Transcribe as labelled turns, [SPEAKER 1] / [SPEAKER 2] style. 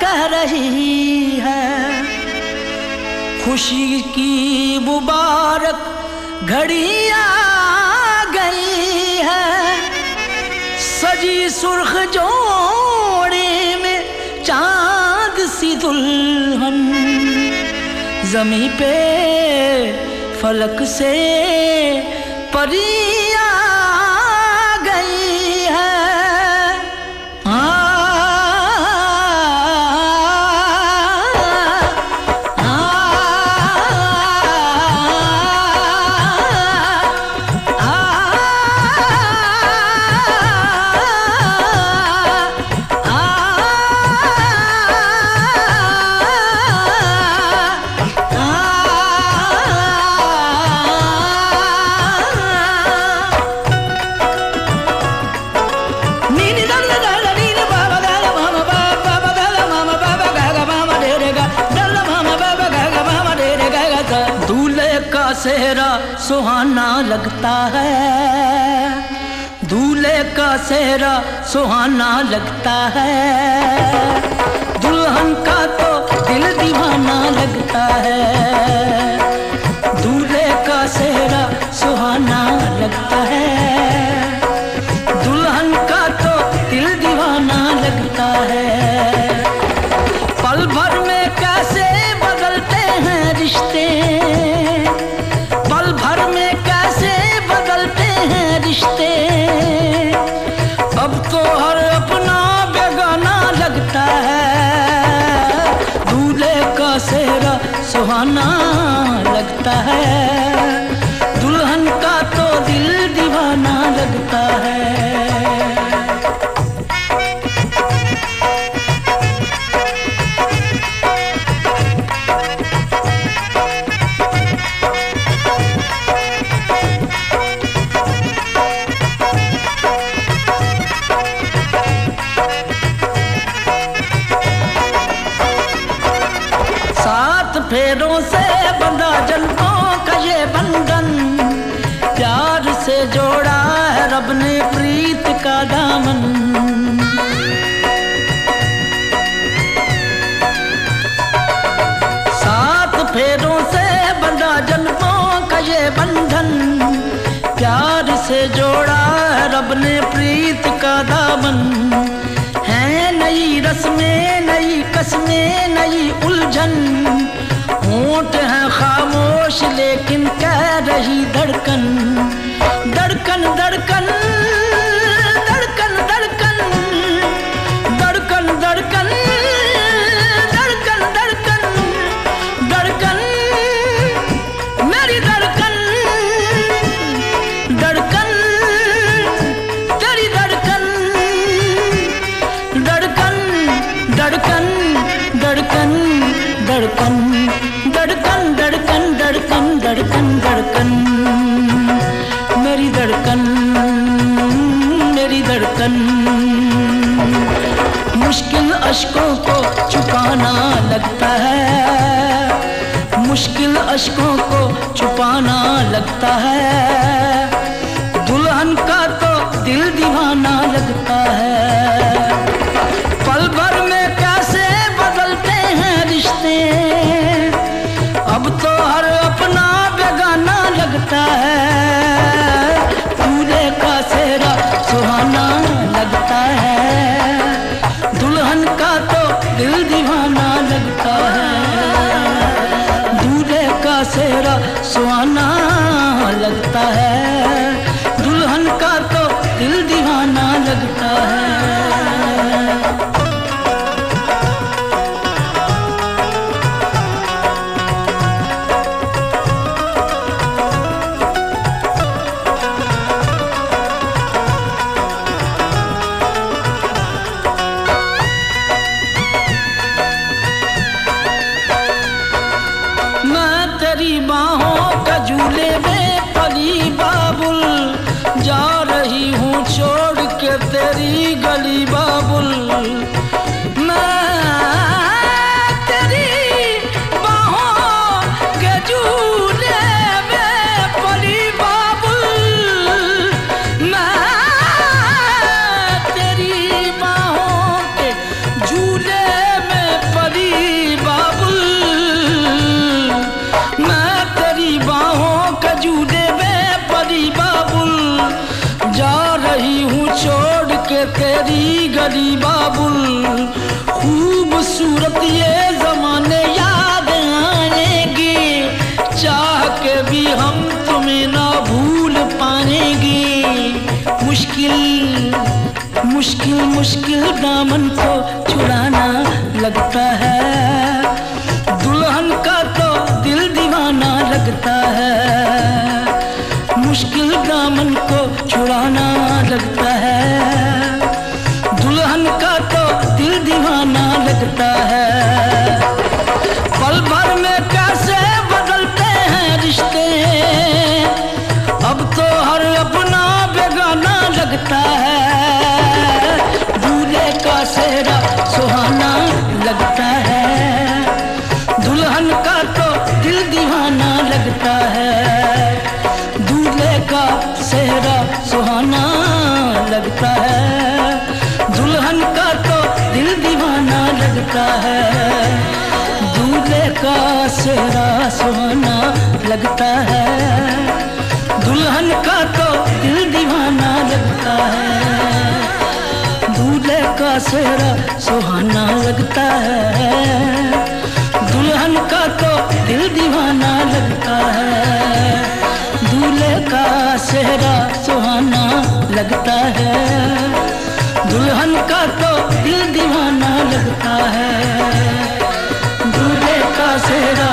[SPEAKER 1] कह रही है। खुशी की मुबारक घड़ी आ गई है। सजी सुर्ख जोड़े में चाँद सी दुल्हन जमी पे फलक से परिया सुहाना लगता है। दूल्हे का सेहरा सुहाना लगता है। दुल्हन का तो दिल दीवाना लगता है। दूल्हे का सेहरा सुहाना लगता है। लगता है। बंधन प्यार से जोड़ा रब ने प्रीत का दामन। है नई रस्में, नई कस्में, नई उलझन। होंठ है खामोश, लेकिन कह रही धड़कन। धड़कन धड़कन धड़कन धड़कन धड़कन धड़कन धड़कन धड़कन। मेरी धड़कन मेरी धड़कन। मुश्किल अशकों को छुपाना लगता दिल दीवाना लगता है। गुजरी बाबुल, खूबसूरत ये जमाने याद आएँगे। चाह के भी हम तुम्हें ना भूल पाएँगे। मुश्किल मुश्किल मुश्किल दामन को छुड़ाना लगता है। दुल्हन का तो दिल दीवाना लगता है। मुश्किल दामन को छुड़ाना लगता लगता है। दूल्हे का सेहरा सुहाना लगता है। दुल्हन का तो दिल दीवाना लगता है। दूल्हे का सेहरा सुहाना लगता है। दुल्हन का तो दिल दीवाना लगता है। दूल्हे का सेहरा सुहाना लगता है। चेहरा सुहाना लगता है। दुल्हन का तो दिल दीवाना लगता है। दूल्हे का चेहरा सुहाना लगता है। दुल्हन का तो दिल दीवाना लगता है। दूल्हे का चेहरा